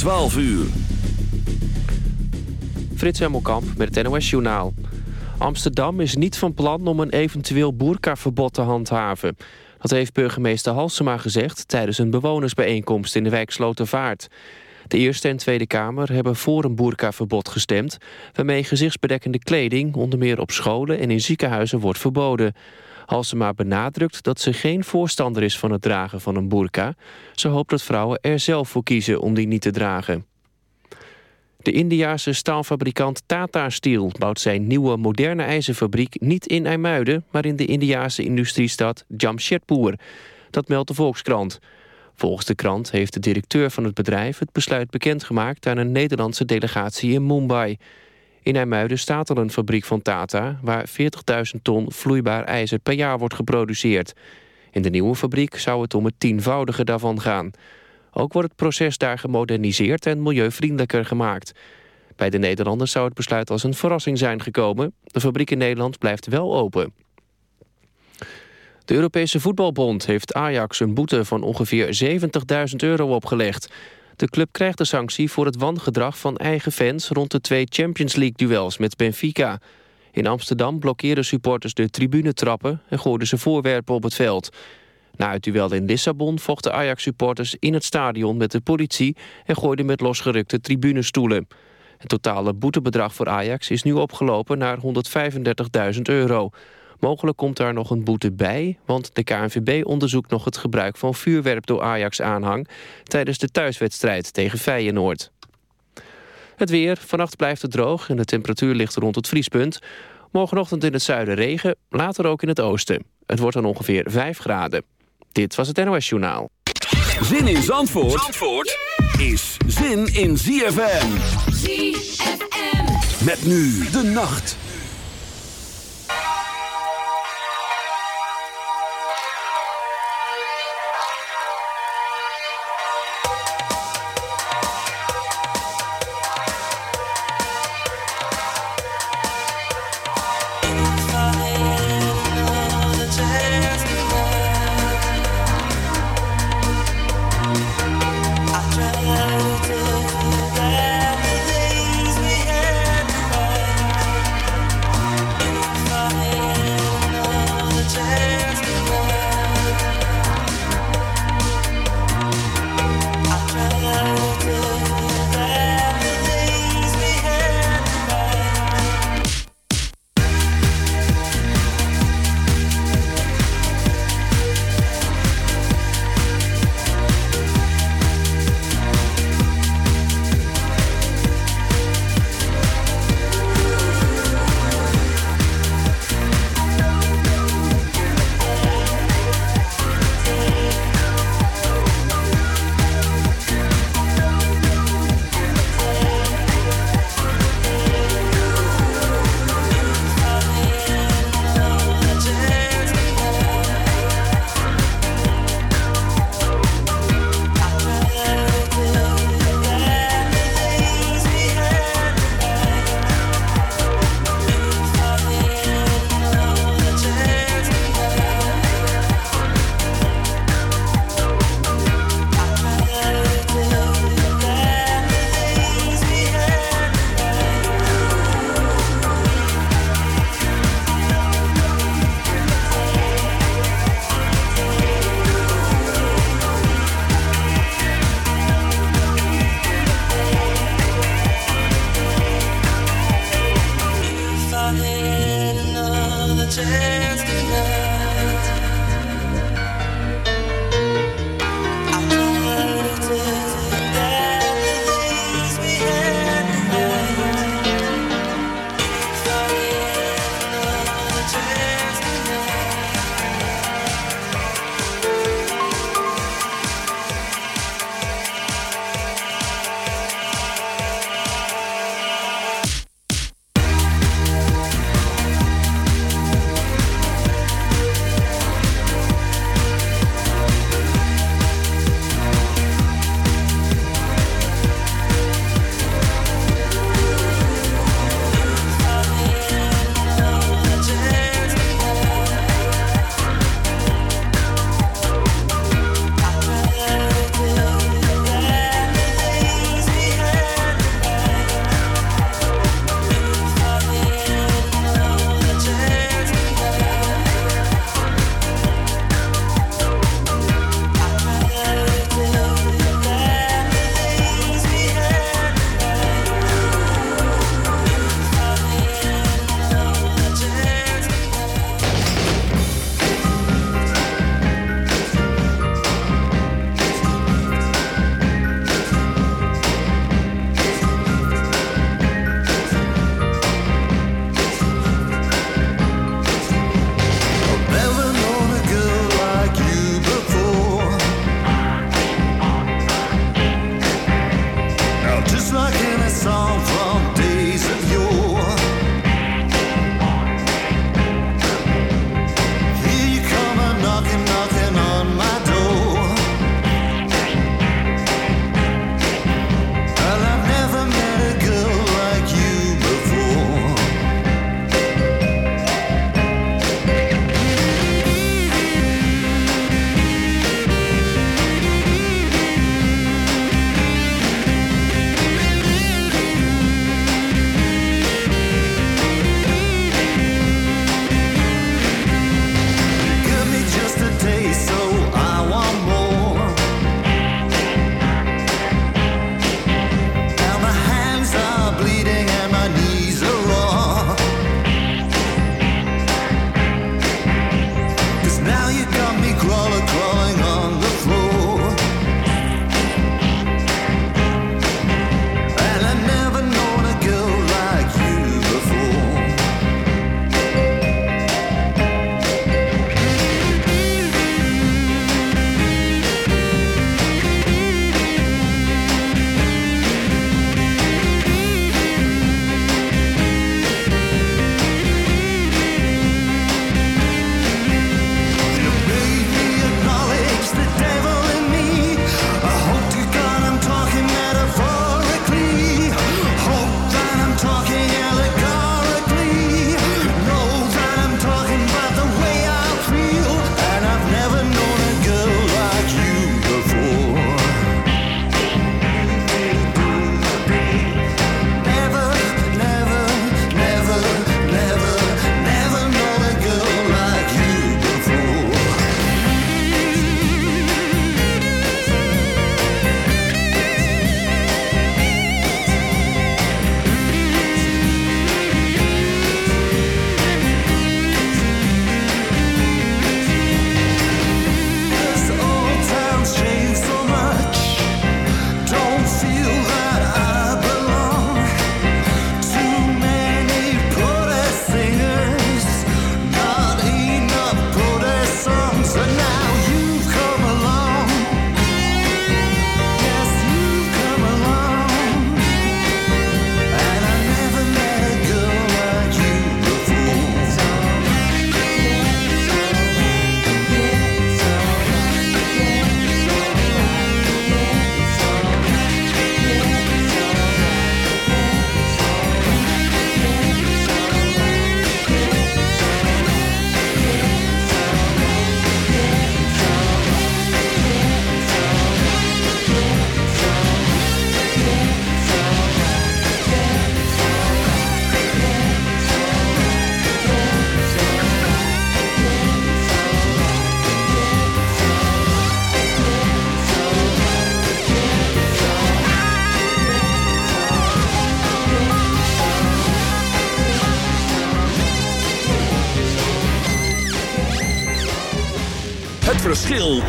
12 uur. Frits Hemelkamp met het NOS-journaal. Amsterdam is niet van plan om een eventueel boerkaverbod te handhaven. Dat heeft burgemeester Halsema gezegd tijdens een bewonersbijeenkomst in de wijk Slotervaart. De Eerste en Tweede Kamer hebben voor een boerkaverbod gestemd... waarmee gezichtsbedekkende kleding onder meer op scholen en in ziekenhuizen wordt verboden. Halsema benadrukt dat ze geen voorstander is van het dragen van een boerka. Ze hoopt dat vrouwen er zelf voor kiezen om die niet te dragen. De Indiase staalfabrikant Tata Steel bouwt zijn nieuwe moderne ijzerfabriek niet in IJmuiden, maar in de Indiase industriestad Jamshedpur. Dat meldt de Volkskrant. Volgens de krant heeft de directeur van het bedrijf het besluit bekendgemaakt aan een Nederlandse delegatie in Mumbai. In IJmuiden staat al een fabriek van Tata waar 40.000 ton vloeibaar ijzer per jaar wordt geproduceerd. In de nieuwe fabriek zou het om het tienvoudige daarvan gaan. Ook wordt het proces daar gemoderniseerd en milieuvriendelijker gemaakt. Bij de Nederlanders zou het besluit als een verrassing zijn gekomen. De fabriek in Nederland blijft wel open. De Europese Voetbalbond heeft Ajax een boete van ongeveer 70.000 euro opgelegd. De club krijgt de sanctie voor het wangedrag van eigen fans... rond de twee Champions League-duels met Benfica. In Amsterdam blokkeerden supporters de tribunetrappen... en gooiden ze voorwerpen op het veld. Na het duel in Lissabon vochten Ajax-supporters in het stadion met de politie... en gooiden met losgerukte tribunestoelen. Het totale boetebedrag voor Ajax is nu opgelopen naar 135.000 euro. Mogelijk komt daar nog een boete bij, want de KNVB onderzoekt nog het gebruik van vuurwerp door Ajax-aanhang tijdens de thuiswedstrijd tegen Feyenoord. Het weer, vannacht blijft het droog en de temperatuur ligt rond het vriespunt. Morgenochtend in het zuiden regen, later ook in het oosten. Het wordt dan ongeveer 5 graden. Dit was het NOS Journaal. Zin in Zandvoort, Zandvoort is zin in ZFM. ZFM. Met nu de nacht.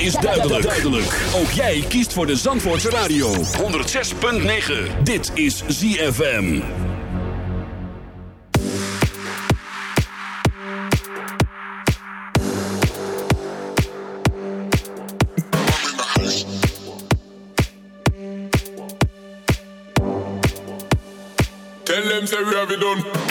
Is duidelijk. duidelijk. Ook jij kiest voor de Zandvoortse Radio. 106.9. Dit is ZFM. Tell them say we have it done.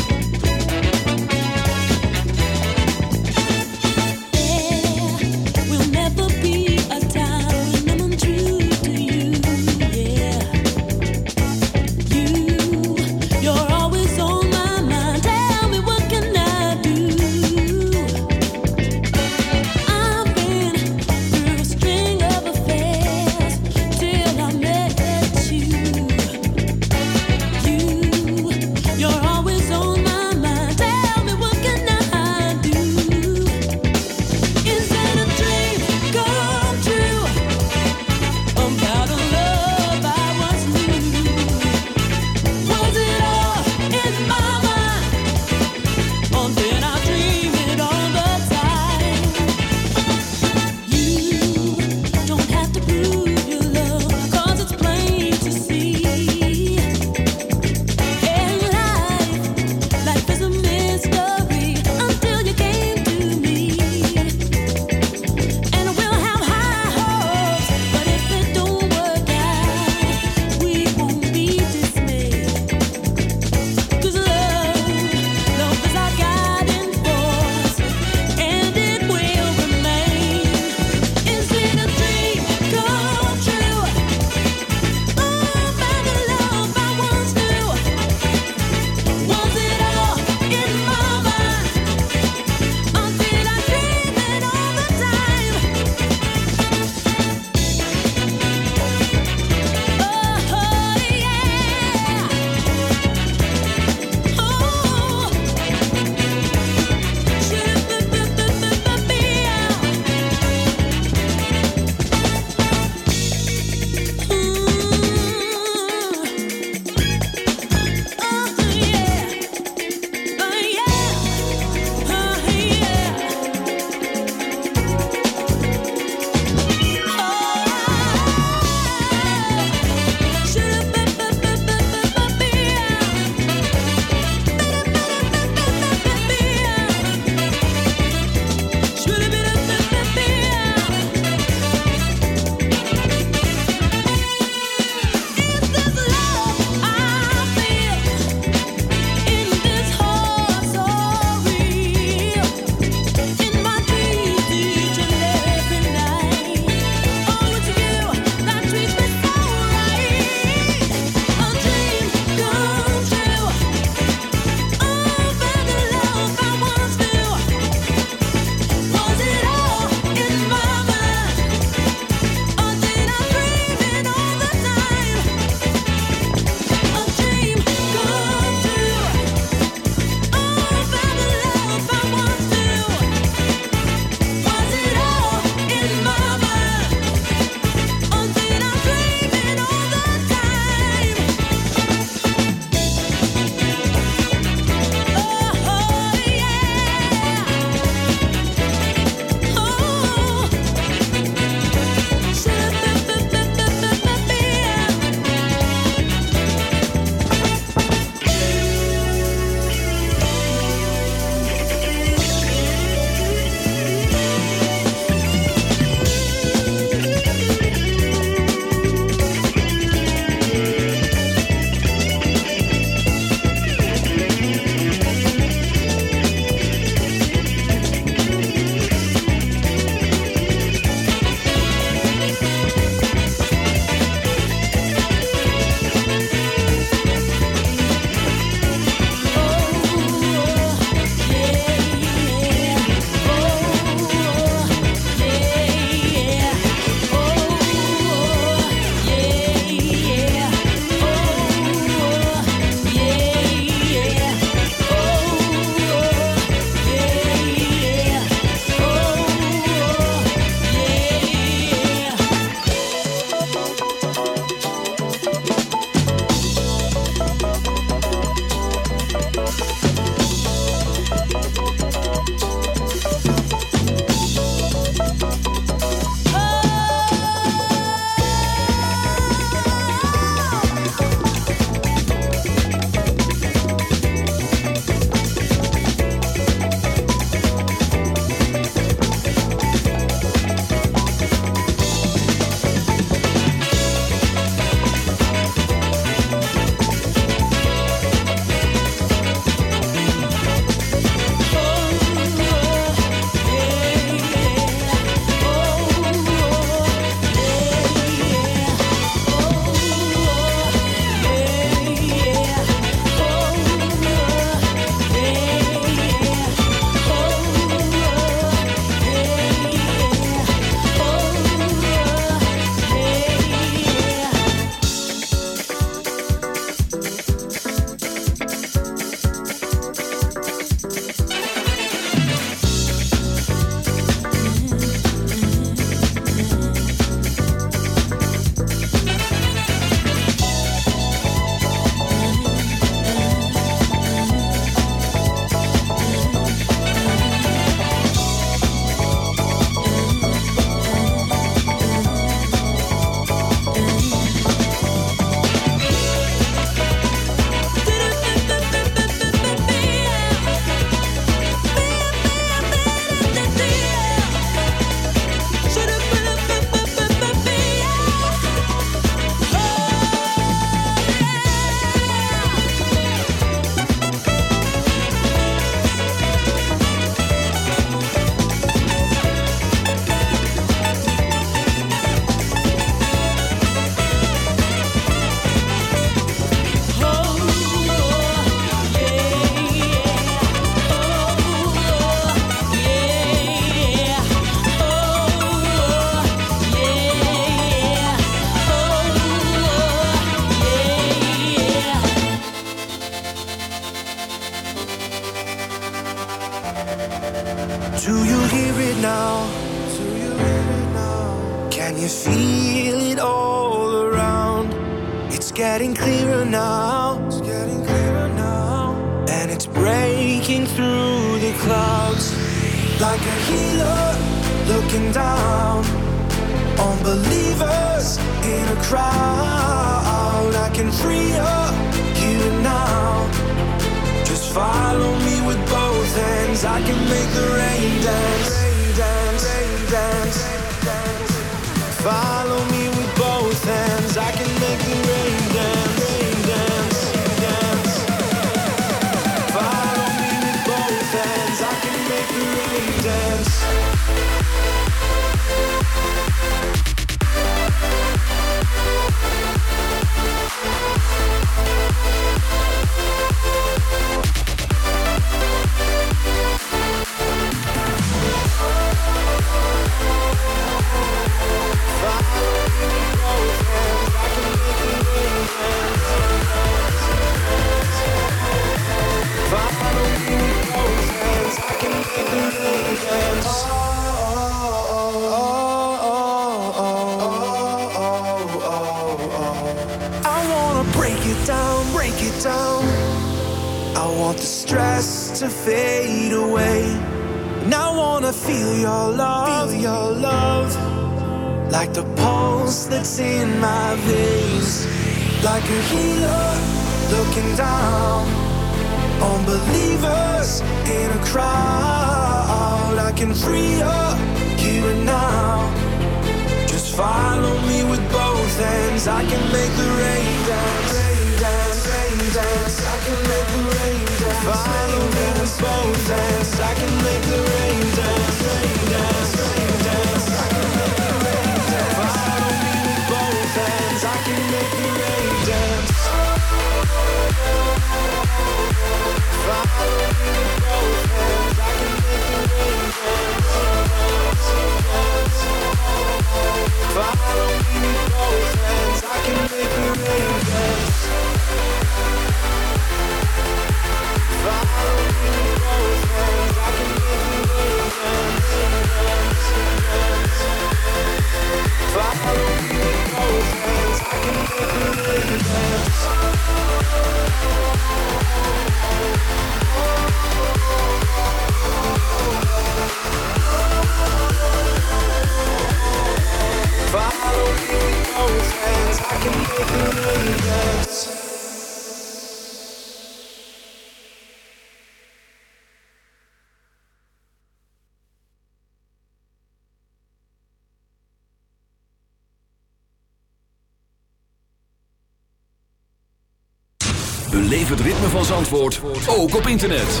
van Zandvoort ook op internet.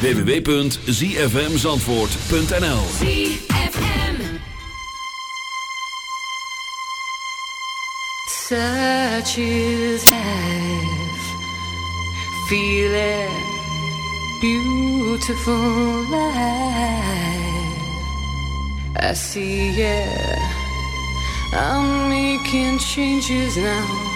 www.zfmzandvoort.nl Such is life. Feeling beautiful life. I see yeah I'm making changes now.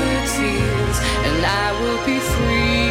tears, and I will be free.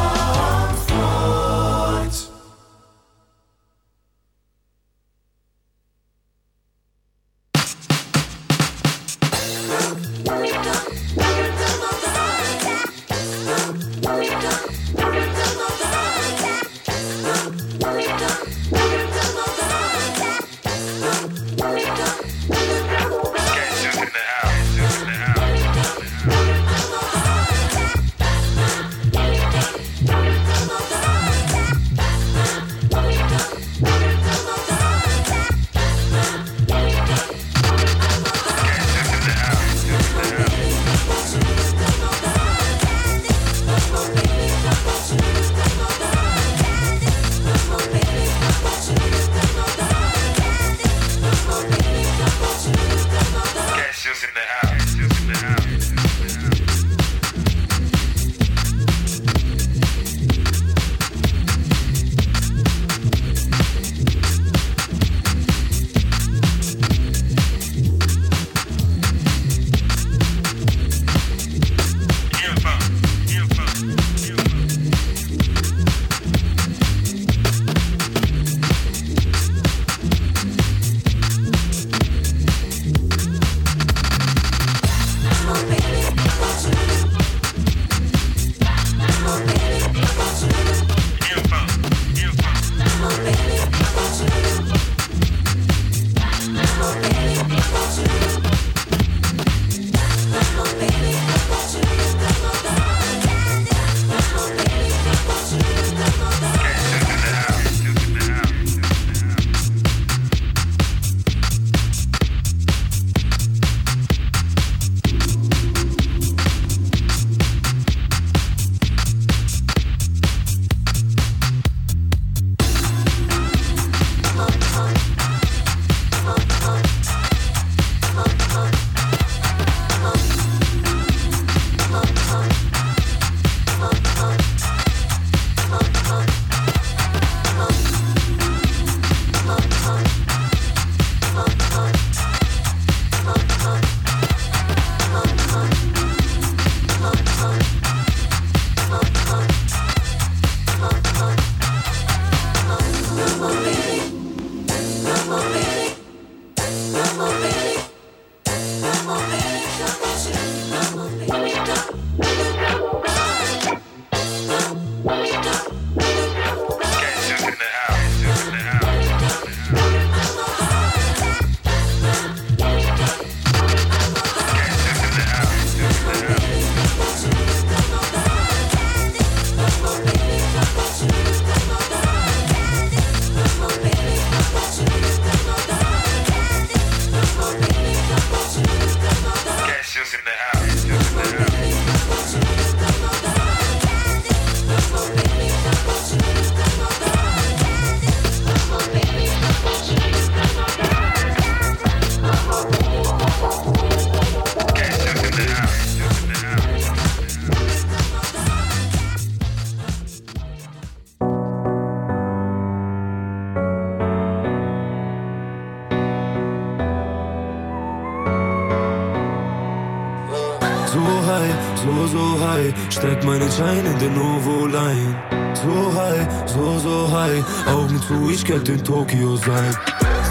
Zu, ich könnte in Tokio sein.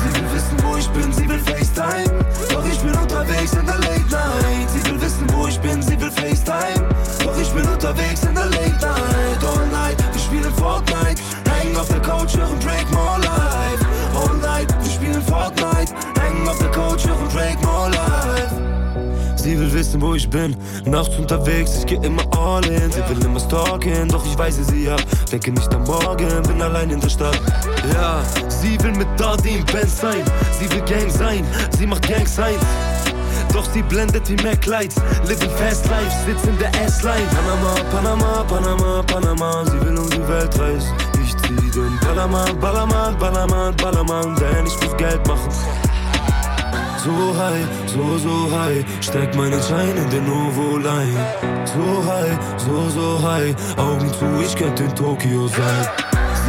Sie will wissen, wo ich bin, sie will FaceTime. Doch ich bin unterwegs in der Late Night. Sie will wissen, wo ich bin, sie will FaceTime. Doch ich bin unterwegs in der Late Night. All night, wir spielen Fortnite. Hängen auf der Couch, hören Drake More Life. All night, wir spielen Fortnite. Hängen auf der Couch, hören Drake More Life. Sie will wissen, wo ich bin, nachts unterwegs, ich geh immer all in. Sie will immer stalken, doch ich weise sie ab. Denke nicht am Morgen, bin allein in der Stadt. Ja, sie will mit Daddy im Band sein. Sie will Gang sein, sie macht Gang sein. Doch sie blendet wie Mac Lights. Living fast life, sitzt in der S-Line. Panama, Panama, Panama, Panama. Sie will um die Welt reisen. Ich zieh den Ballermann, Ballermann, Ballermann, Ballermann, denn ich muss Geld machen. So high, so, so high, steck meine Scheine in den Novo Line. So high, so, so high, Augen zu, ich könnte in Tokio sein.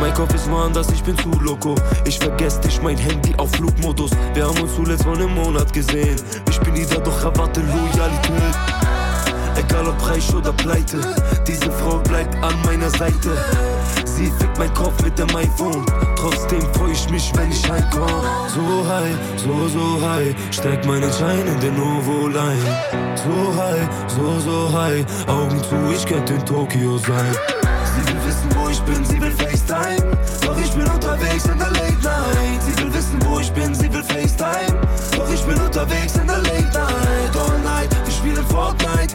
Mein Kopf ist woanders, ich bin zu loco. Ich vergesse dich, mein Handy auf Flugmodus. Wir haben uns zuletzt vor einem Monat gesehen. Ich bin wieder, doch erwarte Loyalität. Egal ob reich oder pleite, diese Frau bleibt an meiner Seite. Sie fickt mein Kopf mit dem iPhone. Trotzdem freu ich mich, wenn ich heimkomm. So high, so, so high. Steig meinen Schein in den Ovo-Line. So high, so, so high. Augen zu, ich könnte in Tokio sein. Sie will wissen, wo ich bin, sie will FaceTime. Doch ich bin unterwegs in der Late Night. Sie will wissen, wo ich bin, sie will FaceTime. Doch ich bin unterwegs in der Late Night. All night, wir spielen Fortnite.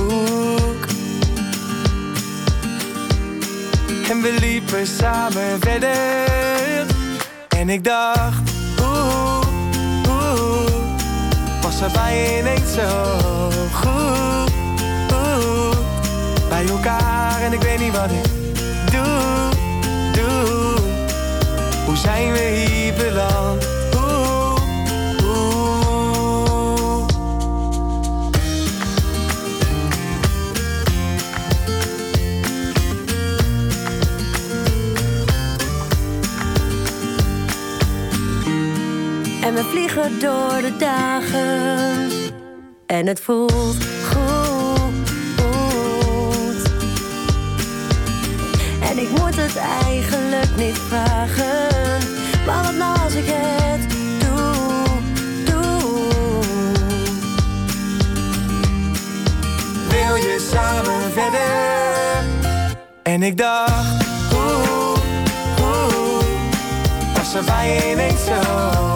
Hoek. En we liepen samen verder. En ik dacht, oeh, oeh. Was er bij zo goed, goed Bij elkaar en ik weet niet wat ik doe, doe Hoe zijn we hier beland? Door de dagen. En het voelt goed. En ik moet het eigenlijk niet vragen. Maar wat nou als ik het doe, doe. Wil je samen verder? En ik dacht, oeh, oeh. Was er bij ineens zo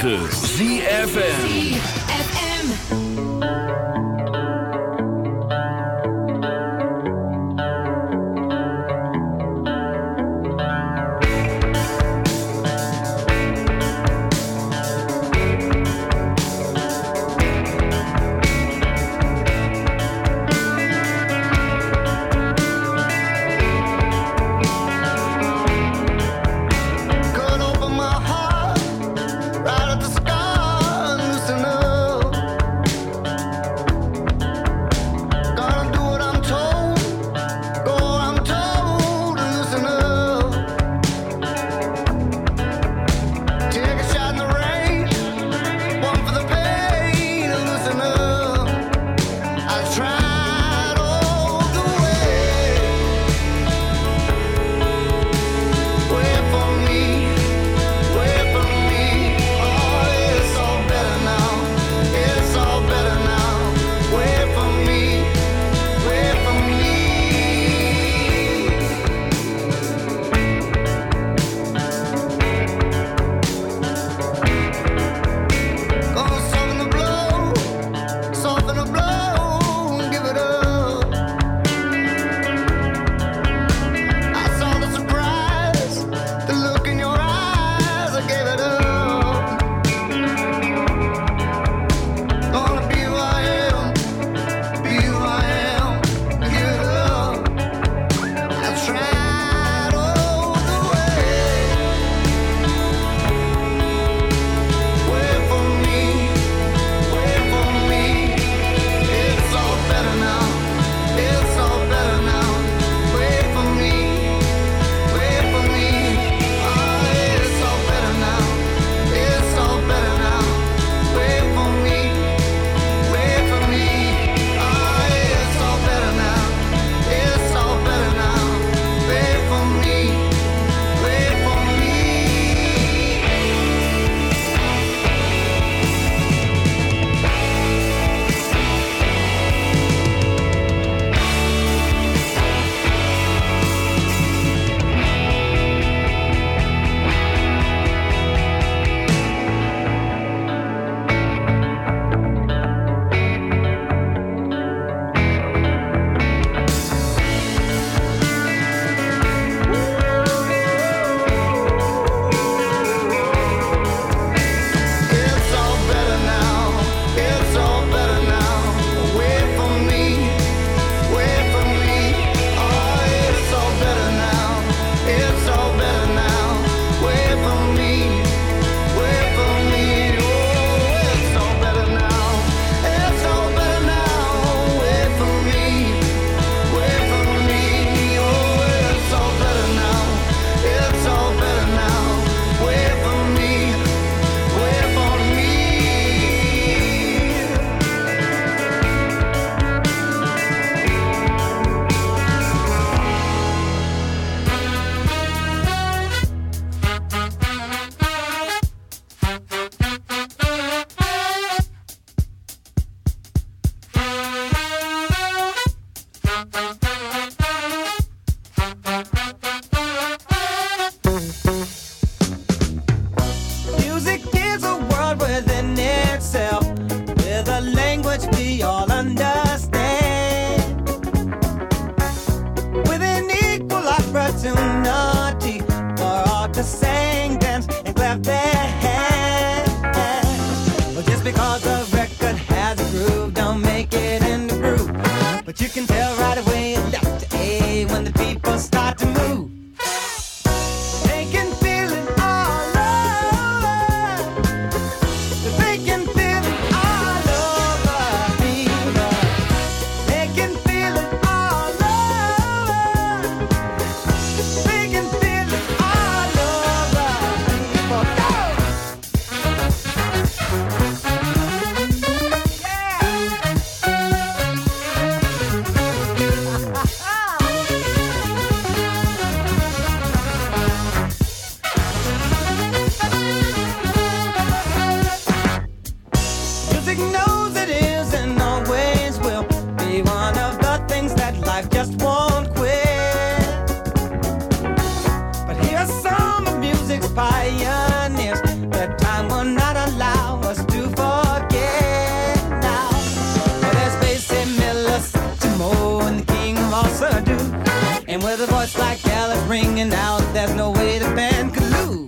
9. And with a voice like Gallup ringing out, there's no way the band could lose.